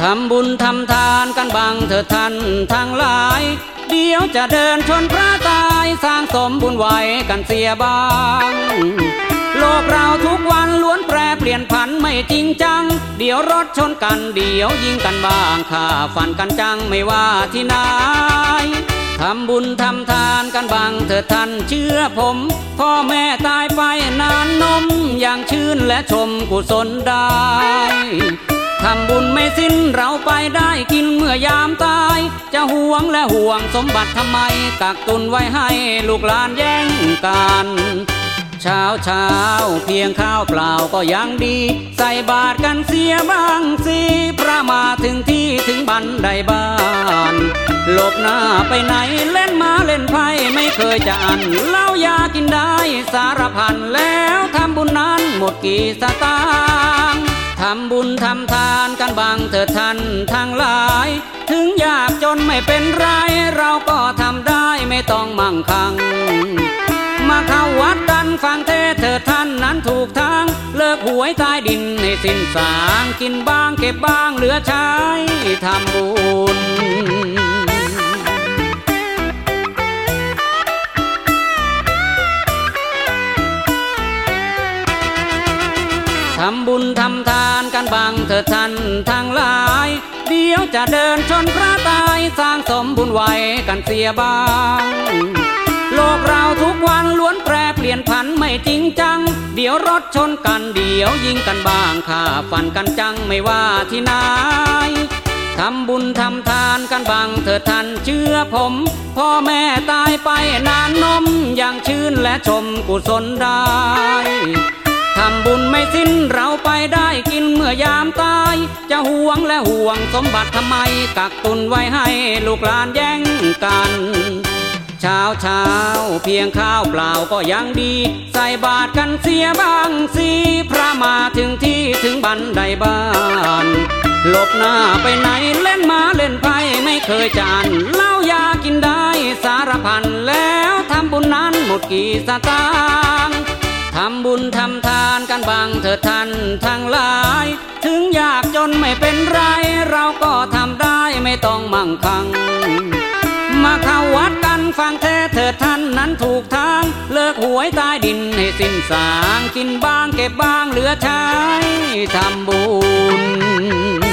ทำบุญทำทานกันบังเถิดท่านทั้งหลาย เดี๋ยวจะเดินชนพระตายสร้างสมบุญไว้กันเสียบ้าง โลกเราทุกวันล้วนแปรเปลี่ยนผันไม่จริงจัง เดี๋ยวรถชนกันเดี๋ยวยิงกันบ้างข่าฟันกันจังไม่ว่าที่ไหนทำบุญทำทานกันบังเถิดท่านเชื่อผม พ่อแม่ตายไปนานนมอย่างชื่นและชมกุศลได้ บุญไม่สิ้นเราไปได้กินเมื่อยามตาย จะห่วงและห่วงสมบัติทำไม กักตุนไว้ให้ลูกหลานแย่งกันเช้าเช้าเพียงข้าวเปล่าก็ยังดี ใส่บาตรกันเสียบ้างสิพระมาถึงที่ถึงบันไดบ้านหลบหน้าไปไหนเล่นมาเล่นไพ่ไม่เคยจะอันเล้ายากินได้สารพันแล้วทำบุญนั้นหมดกี่สตางค์ำบุญทำทานกันบางเถิดท่านทั้งหลาย ถึงยากจนไม่เป็นไร เราก็ทำได้ไม่ต้องมั่งคั่งมาเข้าวัดกันฟังเทศเถิดท่านนั้นถูกทาง เลิกหวยใต้ดินให้สิ้นสาง กินบ้างเก็บบ้างเหลือใช้ทำบุญ ทำบุญทำทานกันบางเถิดท่านทั้งหลาย เดี๋ยวจะเดินชนพระตายสร้างสมบุญไว้กันเสียบ้าง โลกเราทุกวันล้วนแปรเปลี่ยนผันไม่จริงจัง เดี๋ยวรถชนกันเดี๋ยวยิงกันบ้างข่าฟันกันจังไม่ว่าที่ไหนทำบุญทำทานกันบางเถิดท่านเชื่อผม พ่อแม่ตายไปนานนมอย่างชื่นและชมกุศลได้ ทำบุญไม่สิ้นเราไปได้กินเมื่อยามตาย จะห่วงและห่วงสมบัติทำไม กักตุนไว้ให้ลูกหลานแย่งกัน เช้าเช้าเพียงข้าวเปล่าก็ยังดี ใส่บาตรกันเสียบ้างสิพระมาถึงที่ถึงบันไดบ้านหลบหน้าไปไหนเล่นมาเล่นไพ่ไม่เคยจานเหล้ายากินได้สารพันแล้วทำบุญนั้นหมดกี่สตางค์ ทำบุญทำทานกันบางเถิดท่านทั้งหลาย ถึงยากจนไม่เป็นไร เราก็ทำได้ไม่ต้องมั่งคั่งมาเข้าวัดกันฟังเทศเถิดท่านนั้นถูกทาง เลิกหวยใต้ดินให้สิ้นสาง กินบ้างเก็บบ้างเหลือใช้ทำบุญ